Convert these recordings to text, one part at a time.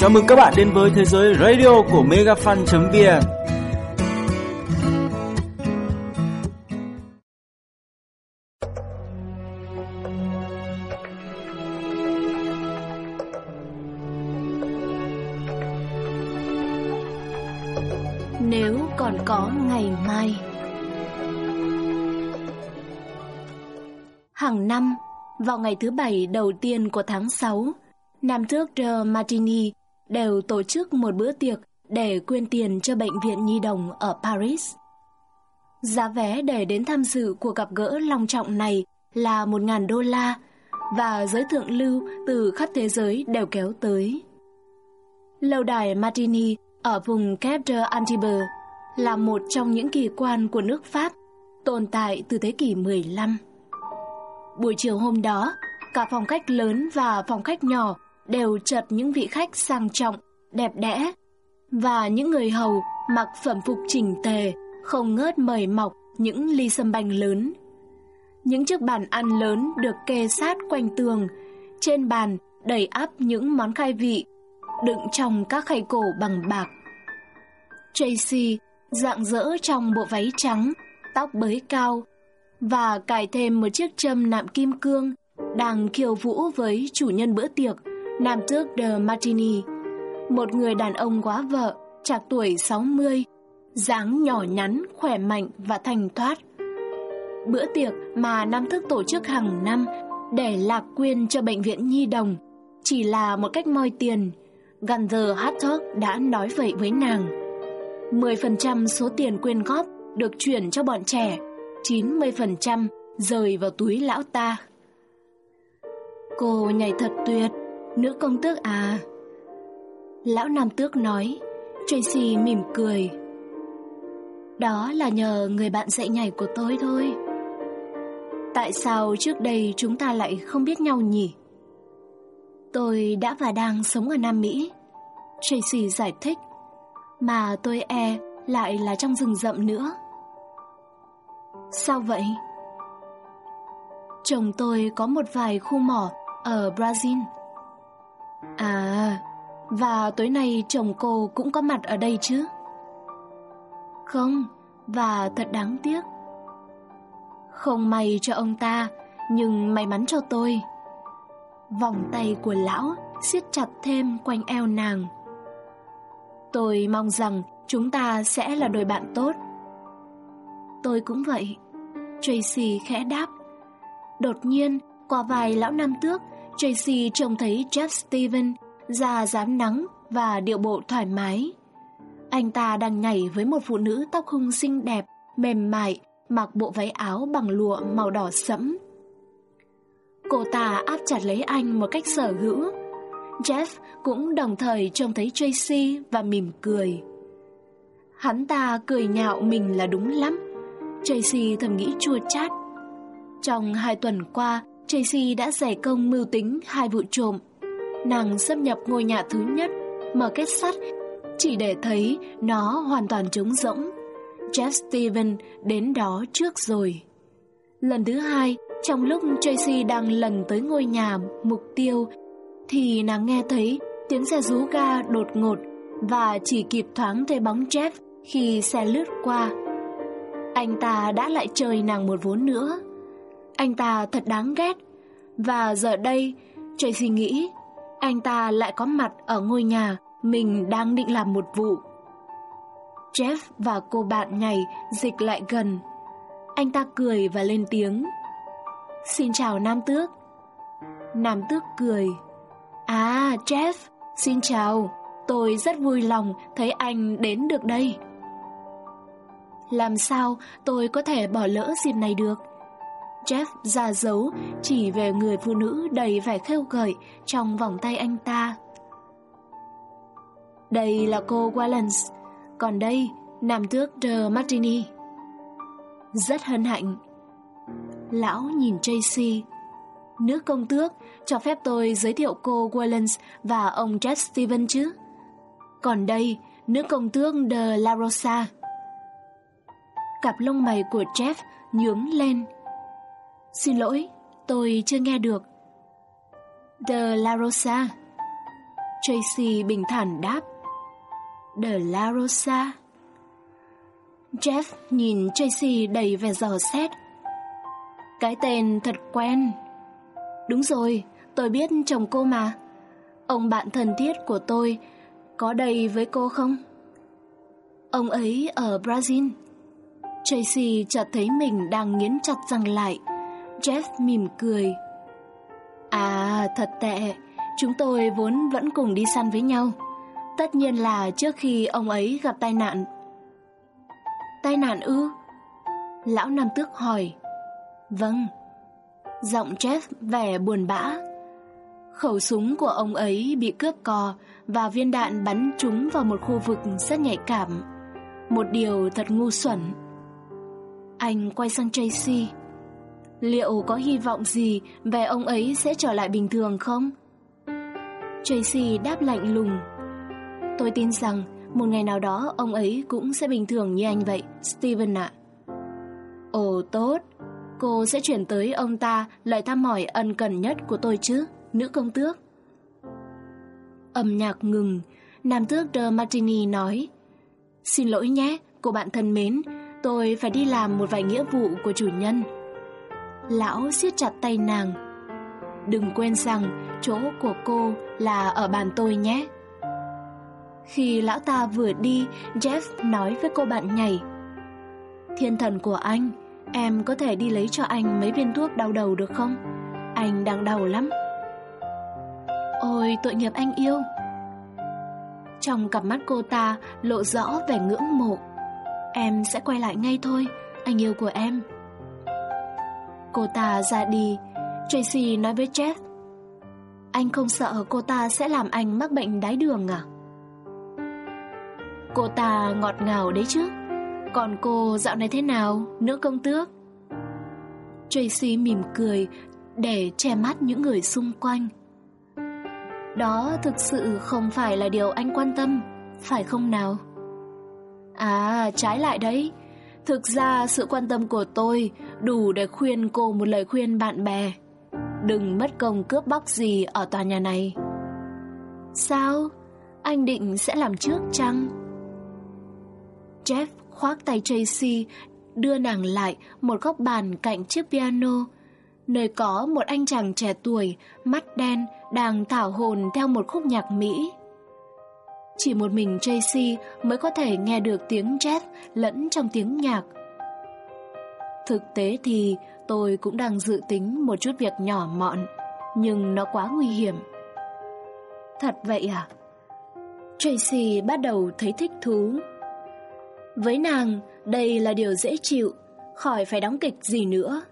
Chào mừng các bạn đến với thế giới radio của megafan.vn Nếu còn có ngày mai Hàng năm, vào ngày thứ bảy đầu tiên của tháng 6, Nam Tước Martini đều tổ chức một bữa tiệc để quyên tiền cho Bệnh viện Nhi Đồng ở Paris. Giá vé để đến tham dự cuộc gặp gỡ long trọng này là 1.000 đô la và giới thượng lưu từ khắp thế giới đều kéo tới. Lâu đài Martini ở vùng Cap de Antibes là một trong những kỳ quan của nước Pháp tồn tại từ thế kỷ 15. Buổi chiều hôm đó, cả phòng khách lớn và phòng khách nhỏ đều chật những vị khách sang trọng, đẹp đẽ và những người hầu mặc phẩm phục chỉnh tề, không ngớt mời mọc những ly sâm banh lớn. Những chiếc bàn ăn lớn được kê sát quanh tường, trên bàn đầy ắp những món khai vị, đựng trong các khay cổ bằng bạc. Tracy dạng dỡ trong bộ váy trắng, tóc bới cao và cài thêm một chiếc châm nạm kim cương đang khiêu vũ với chủ nhân bữa tiệc Nam tước de Martini, một người đàn ông quá vợ, trạc tuổi 60, dáng nhỏ nhắn, khỏe mạnh và thành thoát. Bữa tiệc mà Nam thức tổ chức hàng năm để lạc quyên cho bệnh viện nhi đồng chỉ là một cách moi tiền. Gunther Hartog đã nói vậy với nàng. 10% số tiền quyên góp được chuyển cho bọn trẻ, 90% rời vào túi lão ta. Cô nhảy thật tuyệt, Nữ công tước à? Lão Nam Tước nói. Tracy mỉm cười. Đó là nhờ người bạn dạy nhảy của tôi thôi. Tại sao trước đây chúng ta lại không biết nhau nhỉ? Tôi đã và đang sống ở Nam Mỹ. Tracy giải thích. Mà tôi e lại là trong rừng rậm nữa. Sao vậy? Chồng tôi có một vài khu mỏ ở Brazil. À, và tối nay chồng cô cũng có mặt ở đây chứ? Không, và thật đáng tiếc. Không may cho ông ta, nhưng may mắn cho tôi. Vòng tay của lão siết chặt thêm quanh eo nàng. Tôi mong rằng chúng ta sẽ là đôi bạn tốt. Tôi cũng vậy. Tracy khẽ đáp. Đột nhiên, qua vài lão nam tước Tracy trông thấy Jeff Steven da rám nắng và điệu bộ thoải mái. Anh ta đang nhảy với một phụ nữ tóc hung xinh đẹp, mềm mại, mặc bộ váy áo bằng lụa màu đỏ sẫm. Cô ta áp chặt lấy anh một cách sở hữu. Jeff cũng đồng thời trông thấy Tracy và mỉm cười. Hắn ta cười nhạo mình là đúng lắm. Tracy thầm nghĩ chua chát. Trong hai tuần qua, Tracy đã giải công mưu tính hai vụ trộm. Nàng xâm nhập ngôi nhà thứ nhất, mở kết sắt, chỉ để thấy nó hoàn toàn trống rỗng. Jeff Steven đến đó trước rồi. Lần thứ hai, trong lúc Tracy đang lần tới ngôi nhà mục tiêu, thì nàng nghe thấy tiếng xe rú ga đột ngột và chỉ kịp thoáng thấy bóng Jeff khi xe lướt qua. Anh ta đã lại chơi nàng một vốn nữa. Anh ta thật đáng ghét. Và giờ đây, Tracy nghĩ anh ta lại có mặt ở ngôi nhà mình đang định làm một vụ. Jeff và cô bạn nhảy dịch lại gần. Anh ta cười và lên tiếng. Xin chào Nam Tước. Nam Tước cười. À, Jeff, xin chào. Tôi rất vui lòng thấy anh đến được đây. Làm sao tôi có thể bỏ lỡ dịp này được? Jeff ra dấu chỉ về người phụ nữ đầy vẻ khêu gợi trong vòng tay anh ta. Đây là cô Wallens, còn đây nam tước de Martini. Rất hân hạnh. Lão nhìn Tracy. Nước công tước cho phép tôi giới thiệu cô Wallens và ông Jeff Steven chứ. Còn đây, nữ công tước de La Rosa. Cặp lông mày của Jeff nhướng lên Xin lỗi, tôi chưa nghe được. De La Rosa. Tracy bình thản đáp. De La Rosa. Jeff nhìn Tracy đầy vẻ dò xét. Cái tên thật quen. Đúng rồi, tôi biết chồng cô mà. Ông bạn thân thiết của tôi có đây với cô không? Ông ấy ở Brazil. Tracy chợt thấy mình đang nghiến chặt răng lại. Jeff mỉm cười. À, thật tệ. Chúng tôi vốn vẫn cùng đi săn với nhau. Tất nhiên là trước khi ông ấy gặp tai nạn. Tai nạn ư? Lão Nam Tước hỏi. Vâng. Giọng Jeff vẻ buồn bã. Khẩu súng của ông ấy bị cướp cò và viên đạn bắn trúng vào một khu vực rất nhạy cảm. Một điều thật ngu xuẩn. Anh quay sang Tracy. Liệu có hy vọng gì về ông ấy sẽ trở lại bình thường không? Tracy đáp lạnh lùng. Tôi tin rằng một ngày nào đó ông ấy cũng sẽ bình thường như anh vậy, Steven ạ. Ồ tốt, cô sẽ chuyển tới ông ta lời thăm hỏi ân cần nhất của tôi chứ, nữ công tước. Âm nhạc ngừng, nam tước de Martini nói Xin lỗi nhé, cô bạn thân mến, tôi phải đi làm một vài nghĩa vụ của chủ nhân. Lão siết chặt tay nàng. Đừng quên rằng chỗ của cô là ở bàn tôi nhé. Khi lão ta vừa đi, Jeff nói với cô bạn nhảy. Thiên thần của anh, em có thể đi lấy cho anh mấy viên thuốc đau đầu được không? Anh đang đau lắm. Ôi tội nghiệp anh yêu. Trong cặp mắt cô ta lộ rõ vẻ ngưỡng mộ. Em sẽ quay lại ngay thôi, anh yêu của em. Cô ta ra đi, Tracy nói với Jeff. Anh không sợ cô ta sẽ làm anh mắc bệnh đái đường à? Cô ta ngọt ngào đấy chứ. Còn cô dạo này thế nào? Nữ công tước. Tracy mỉm cười Để che mắt những người xung quanh. Đó thực sự không phải là điều anh quan tâm Phải không nào? À trái lại đấy. Thực ra sự quan tâm của tôi Đủ để khuyên cô một lời khuyên bạn bè. Đừng mất công cướp bóc gì Ở tòa nhà này. Sao? Anh định sẽ làm trước chăng? Jeff khoác tay Tracy, đưa nàng lại một góc bàn cạnh chiếc piano, nơi có một anh chàng trẻ tuổi, mắt đen, đang thảo hồn theo một khúc nhạc Mỹ. Chỉ một mình Tracy mới có thể nghe được tiếng Jeff lẫn trong tiếng nhạc. Thực tế thì tôi cũng đang dự tính một chút việc nhỏ mọn, nhưng nó quá nguy hiểm. Thật vậy à? Tracy bắt đầu thấy thích thú. Với nàng, đây là điều dễ chịu, khỏi phải đóng kịch gì nữa.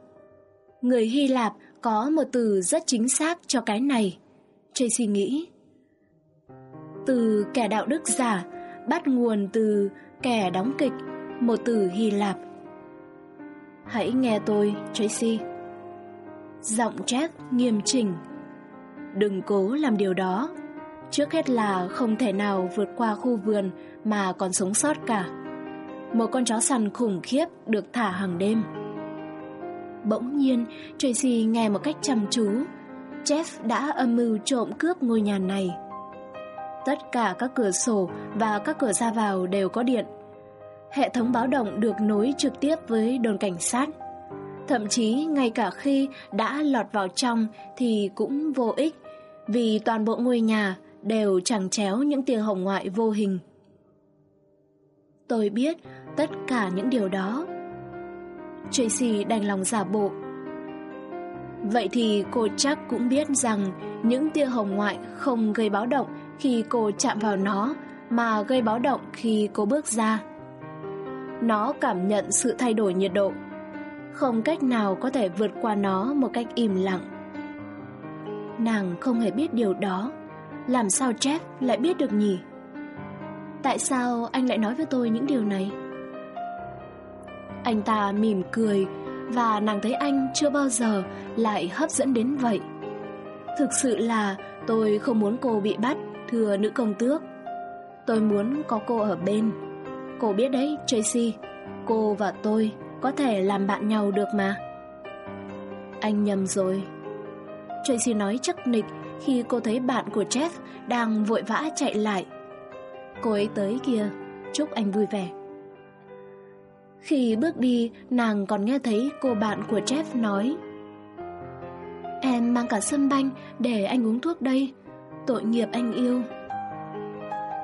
Người Hy Lạp có một từ rất chính xác cho cái này. Tracy nghĩ. Từ kẻ đạo đức giả bắt nguồn từ kẻ đóng kịch, một từ Hy Lạp. Hãy nghe tôi, Tracy. Giọng Jack nghiêm chỉnh. Đừng cố làm điều đó. Trước hết là không thể nào vượt qua khu vườn mà còn sống sót cả một con chó săn khủng khiếp được thả hàng đêm. Bỗng nhiên, Tracy nghe một cách chăm chú. Jeff đã âm mưu trộm cướp ngôi nhà này. Tất cả các cửa sổ và các cửa ra vào đều có điện. Hệ thống báo động được nối trực tiếp với đồn cảnh sát. Thậm chí, ngay cả khi đã lọt vào trong thì cũng vô ích, vì toàn bộ ngôi nhà đều chẳng chéo những tia hồng ngoại vô hình. Tôi biết tất cả những điều đó. Tracy đành lòng giả bộ. Vậy thì cô chắc cũng biết rằng những tia hồng ngoại không gây báo động khi cô chạm vào nó mà gây báo động khi cô bước ra. Nó cảm nhận sự thay đổi nhiệt độ, không cách nào có thể vượt qua nó một cách im lặng. Nàng không hề biết điều đó, làm sao Jeff lại biết được nhỉ? Tại sao anh lại nói với tôi những điều này? Anh ta mỉm cười và nàng thấy anh chưa bao giờ lại hấp dẫn đến vậy. Thực sự là tôi không muốn cô bị bắt, thưa nữ công tước. Tôi muốn có cô ở bên. Cô biết đấy, Tracy, cô và tôi có thể làm bạn nhau được mà. Anh nhầm rồi. Tracy nói chắc nịch khi cô thấy bạn của Jeff đang vội vã chạy lại. Cô ấy tới kia, chúc anh vui vẻ. Khi bước đi, nàng còn nghe thấy cô bạn của Jeff nói Em mang cả sân banh để anh uống thuốc đây, tội nghiệp anh yêu.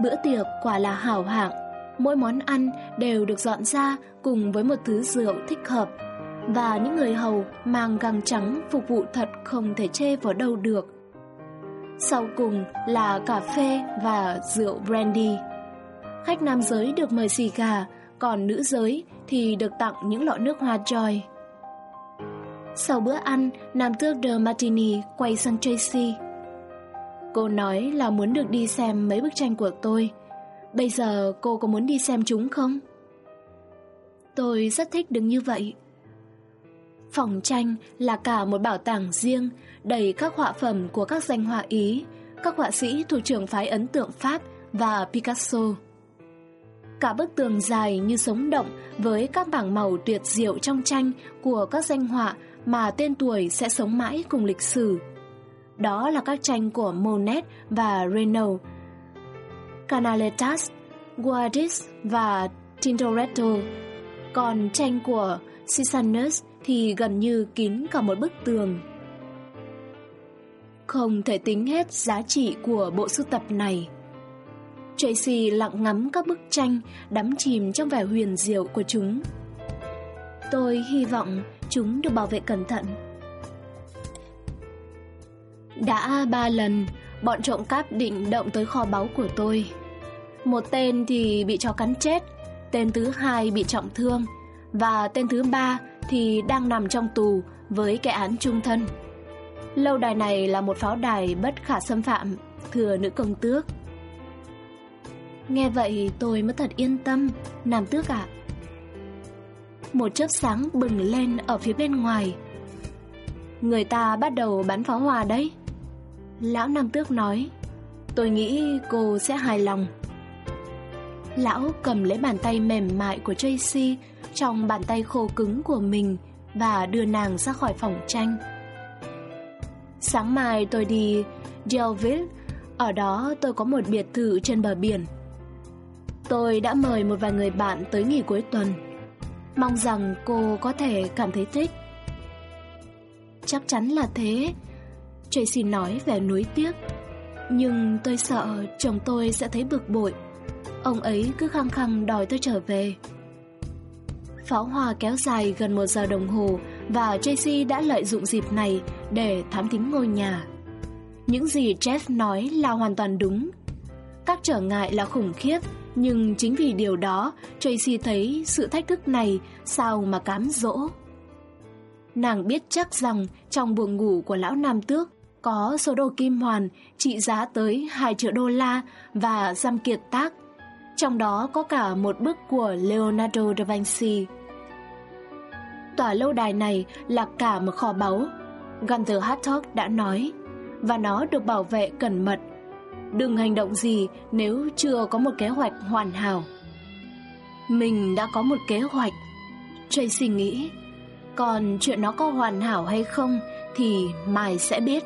Bữa tiệc quả là hảo hạng, mỗi món ăn đều được dọn ra cùng với một thứ rượu thích hợp và những người hầu mang găng trắng phục vụ thật không thể chê vào đâu được. Sau cùng là cà phê và rượu brandy. Khách nam giới được mời xì gà, còn nữ giới thì được tặng những lọ nước hoa joy. Sau bữa ăn, nam tước de Martini quay sang Tracy. Cô nói là muốn được đi xem mấy bức tranh của tôi. Bây giờ cô có muốn đi xem chúng không? Tôi rất thích đứng như vậy. Phòng tranh là cả một bảo tàng riêng, đầy các họa phẩm của các danh họa Ý, các họa sĩ thuộc trường phái ấn tượng Pháp và Picasso. Cả bức tường dài như sống động với các bảng màu tuyệt diệu trong tranh của các danh họa mà tên tuổi sẽ sống mãi cùng lịch sử. Đó là các tranh của Monet và Renoir, Canaletas, Guadis và Tintoretto. Còn tranh của Sisanus thì gần như kín cả một bức tường. Không thể tính hết giá trị của bộ sưu tập này. Tracy lặng ngắm các bức tranh đắm chìm trong vẻ huyền diệu của chúng. Tôi hy vọng chúng được bảo vệ cẩn thận. Đã ba lần, bọn trộm cắp định động tới kho báu của tôi. Một tên thì bị chó cắn chết, tên thứ hai bị trọng thương, và tên thứ ba thì đang nằm trong tù với cái án trung thân. Lâu đài này là một pháo đài bất khả xâm phạm, thừa nữ công tước. Nghe vậy tôi mới thật yên tâm, Nam tước ạ. Một chớp sáng bừng lên ở phía bên ngoài. Người ta bắt đầu bắn pháo hoa đấy. Lão Nam tước nói, tôi nghĩ cô sẽ hài lòng. Lão cầm lấy bàn tay mềm mại của Tracy trong bàn tay khô cứng của mình và đưa nàng ra khỏi phòng tranh. Sáng mai tôi đi Delville, ở đó tôi có một biệt thự trên bờ biển. Tôi đã mời một vài người bạn tới nghỉ cuối tuần. Mong rằng cô có thể cảm thấy thích. Chắc chắn là thế, Tracy nói về nuối tiếc. Nhưng tôi sợ chồng tôi sẽ thấy bực bội. Ông ấy cứ khăng khăng đòi tôi trở về. Pháo hoa kéo dài gần một giờ đồng hồ và Tracy đã lợi dụng dịp này để thám thính ngôi nhà. Những gì Jeff nói là hoàn toàn đúng. Các trở ngại là khủng khiếp, nhưng chính vì điều đó Tracy thấy sự thách thức này sao mà cám dỗ. Nàng biết chắc rằng trong buồng ngủ của lão Nam Tước có số đồ kim hoàn trị giá tới 2 triệu đô la và giam kiệt tác trong đó có cả một bức của Leonardo da Vinci. Tòa lâu đài này là cả một kho báu, Gunther Hartog đã nói, và nó được bảo vệ cẩn mật. Đừng hành động gì nếu chưa có một kế hoạch hoàn hảo. Mình đã có một kế hoạch, Tracy nghĩ, còn chuyện nó có hoàn hảo hay không thì mai sẽ biết.